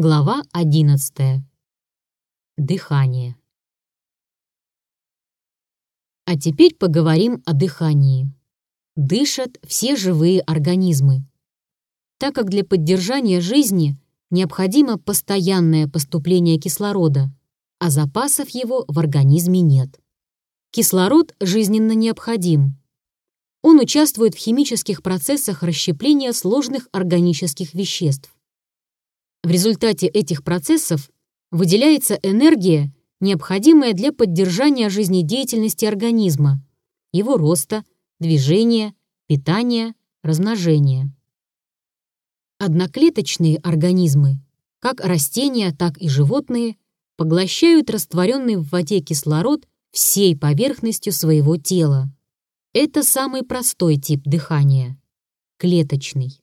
Глава 11. Дыхание. А теперь поговорим о дыхании. Дышат все живые организмы. Так как для поддержания жизни необходимо постоянное поступление кислорода, а запасов его в организме нет. Кислород жизненно необходим. Он участвует в химических процессах расщепления сложных органических веществ. В результате этих процессов выделяется энергия, необходимая для поддержания жизнедеятельности организма, его роста, движения, питания, размножения. Одноклеточные организмы, как растения, так и животные, поглощают растворенный в воде кислород всей поверхностью своего тела. Это самый простой тип дыхания – клеточный.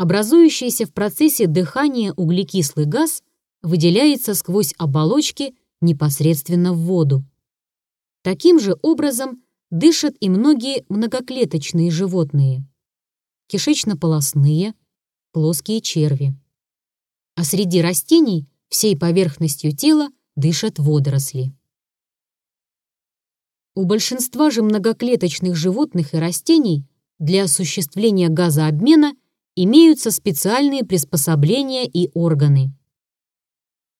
Образующийся в процессе дыхания углекислый газ выделяется сквозь оболочки непосредственно в воду. Таким же образом дышат и многие многоклеточные животные. Кишечно-полосные, плоские черви. А среди растений всей поверхностью тела дышат водоросли. У большинства же многоклеточных животных и растений для осуществления газообмена имеются специальные приспособления и органы.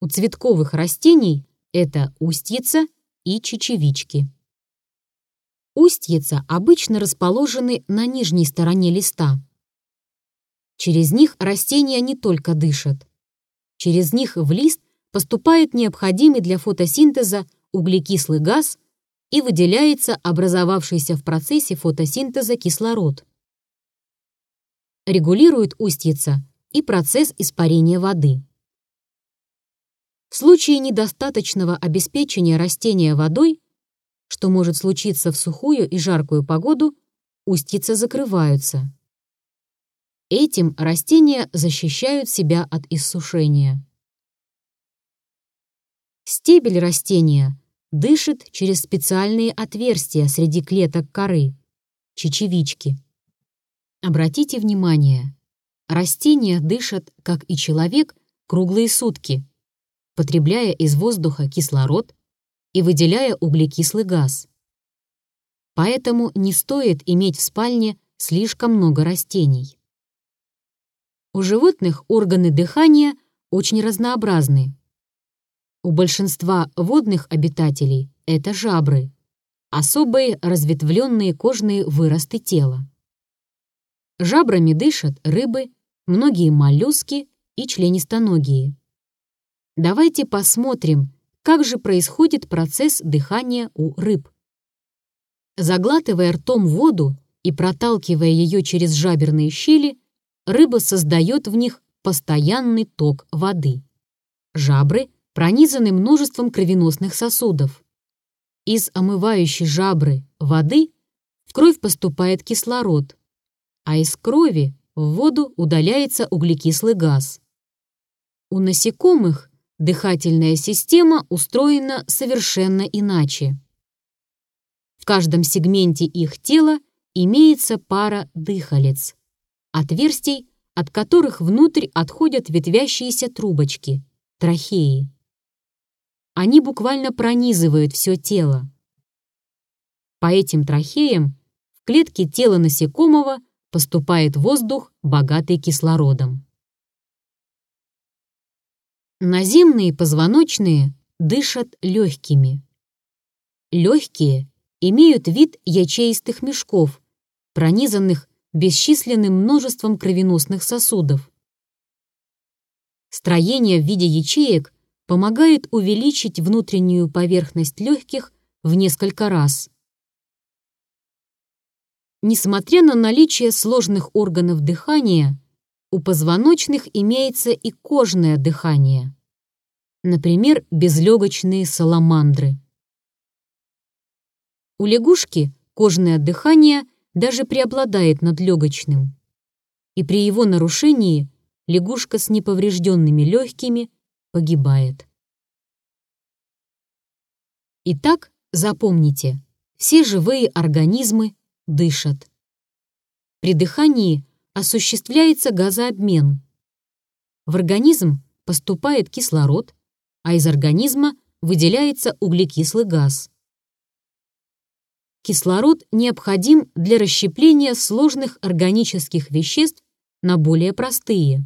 У цветковых растений это устьица и чечевички. Устьица обычно расположены на нижней стороне листа. Через них растения не только дышат. Через них в лист поступает необходимый для фотосинтеза углекислый газ и выделяется образовавшийся в процессе фотосинтеза кислород регулирует устьица и процесс испарения воды. В случае недостаточного обеспечения растения водой, что может случиться в сухую и жаркую погоду, устьицы закрываются. Этим растения защищают себя от иссушения. Стебель растения дышит через специальные отверстия среди клеток коры, чечевички. Обратите внимание, растения дышат, как и человек, круглые сутки, потребляя из воздуха кислород и выделяя углекислый газ. Поэтому не стоит иметь в спальне слишком много растений. У животных органы дыхания очень разнообразны. У большинства водных обитателей это жабры, особые разветвленные кожные выросты тела. Жабрами дышат рыбы, многие моллюски и членистоногие. Давайте посмотрим, как же происходит процесс дыхания у рыб. Заглатывая ртом воду и проталкивая ее через жаберные щели, рыба создает в них постоянный ток воды. Жабры пронизаны множеством кровеносных сосудов. Из омывающей жабры воды в кровь поступает кислород, а из крови в воду удаляется углекислый газ. У насекомых дыхательная система устроена совершенно иначе. В каждом сегменте их тела имеется пара дыхалец, отверстий, от которых внутрь отходят ветвящиеся трубочки, трахеи. Они буквально пронизывают все тело. По этим трахеям в клетке тела насекомого – поступает воздух, богатый кислородом. Наземные позвоночные дышат легкими. Легкие имеют вид ячеистых мешков, пронизанных бесчисленным множеством кровеносных сосудов. Строение в виде ячеек помогает увеличить внутреннюю поверхность легких в несколько раз. Несмотря на наличие сложных органов дыхания, у позвоночных имеется и кожное дыхание. Например, безлегочные саламандры. У лягушки кожное дыхание даже преобладает над легочным. И при его нарушении лягушка с неповрежденными легкими погибает. Итак, запомните, все живые организмы дышат. При дыхании осуществляется газообмен. В организм поступает кислород, а из организма выделяется углекислый газ. Кислород необходим для расщепления сложных органических веществ на более простые.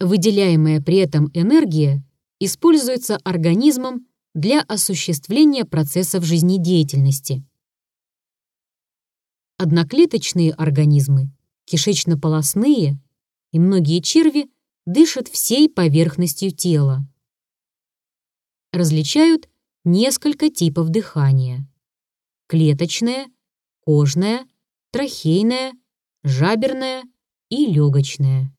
Выделяемая при этом энергия используется организмом для осуществления процессов жизнедеятельности. Одноклеточные организмы, кишечно-полосные и многие черви дышат всей поверхностью тела. Различают несколько типов дыхания. Клеточное, кожное, трахейное, жаберное и легочное.